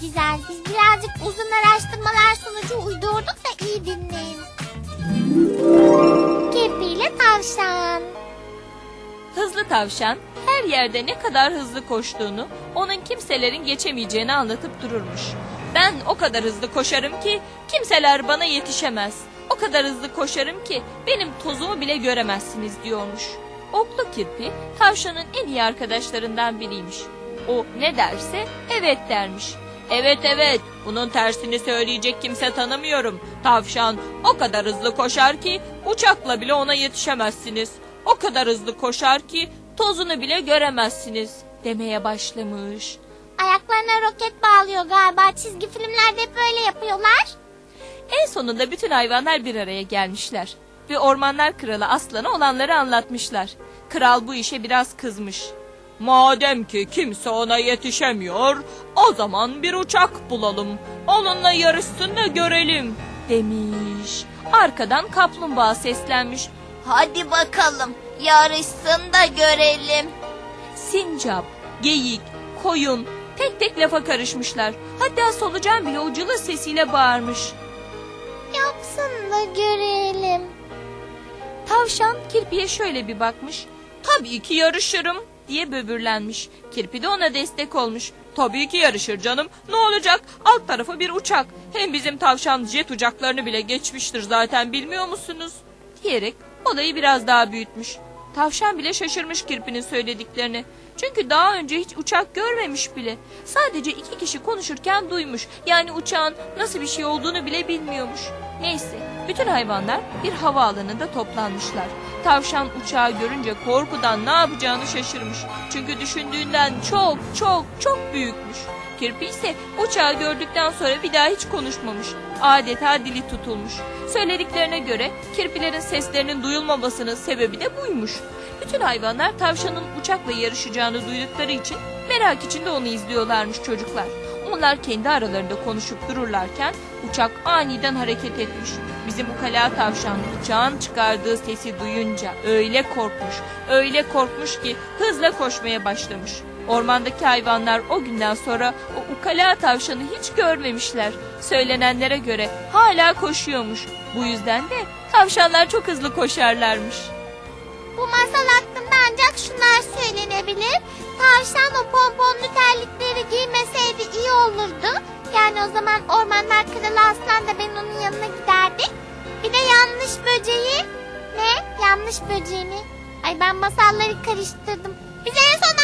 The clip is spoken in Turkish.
güzel. Biz birazcık uzun araştırmalar sonucu uydurduk da iyi dinleyin. Kirpi ile tavşan. Hızlı tavşan her yerde ne kadar hızlı koştuğunu, onun kimselerin geçemeyeceğini anlatıp dururmuş. Ben o kadar hızlı koşarım ki kimseler bana yetişemez. O kadar hızlı koşarım ki benim tozumu bile göremezsiniz diyormuş. Oklu kirpi tavşanın en iyi arkadaşlarından biriymiş. O ne derse evet dermiş. Evet evet bunun tersini söyleyecek kimse tanımıyorum. Tavşan o kadar hızlı koşar ki uçakla bile ona yetişemezsiniz. O kadar hızlı koşar ki tozunu bile göremezsiniz demeye başlamış. Ayaklarına roket bağlıyor galiba. Çizgi filmlerde hep böyle yapıyorlar. En sonunda bütün hayvanlar bir araya gelmişler ve ormanlar kralı aslana olanları anlatmışlar. Kral bu işe biraz kızmış. Madem ki kimse ona yetişemiyor, o zaman bir uçak bulalım. Onunla yarışsın da görelim demiş. Arkadan kaplumbağa seslenmiş. Hadi bakalım yarışsın da görelim. Sincap, geyik, koyun tek tek lafa karışmışlar. Hatta solucan bile uculu sesiyle bağırmış. Yapsın da görelim. Tavşan kirpiye şöyle bir bakmış. Tabii ki yarışırım diye böbürlenmiş. Kirpi de ona destek olmuş. Tabii ki yarışır canım. Ne olacak? Alt tarafı bir uçak. Hem bizim tavşan jet uçaklarını bile geçmiştir zaten bilmiyor musunuz? Diyerek olayı biraz daha büyütmüş. Tavşan bile şaşırmış kirpinin söylediklerini. Çünkü daha önce hiç uçak görmemiş bile. Sadece iki kişi konuşurken duymuş. Yani uçağın nasıl bir şey olduğunu bile bilmiyormuş. Neyse, bütün hayvanlar bir havaalanında toplanmışlar. Tavşan uçağı görünce korkudan ne yapacağını şaşırmış. Çünkü düşündüğünden çok çok çok büyükmüş. Kirpi ise uçağı gördükten sonra bir daha hiç konuşmamış. Adeta dili tutulmuş. Söylediklerine göre kirpilerin seslerinin duyulmamasının sebebi de buymuş. Bütün hayvanlar tavşanın uçakla yarışacağını duydukları için merak içinde onu izliyorlarmış çocuklar. Onlar kendi aralarında konuşup dururlarken uçak aniden hareket etmiş. Bizim ukala tavşan uçağın çıkardığı sesi duyunca öyle korkmuş, öyle korkmuş ki hızla koşmaya başlamış. Ormandaki hayvanlar o günden sonra o ukala tavşanı hiç görmemişler. Söylenenlere göre hala koşuyormuş. Bu yüzden de tavşanlar çok hızlı koşarlarmış. Bu masal hakkında ancak şunlar söylenebilir. Tavşan o pomponlu iyi olurdu. Yani o zaman ormanlar kralı aslan da ben onun yanına giderdik. Bir de yanlış böceği. Ne? Yanlış böceği mi? Ay ben masalları karıştırdım. Bize en son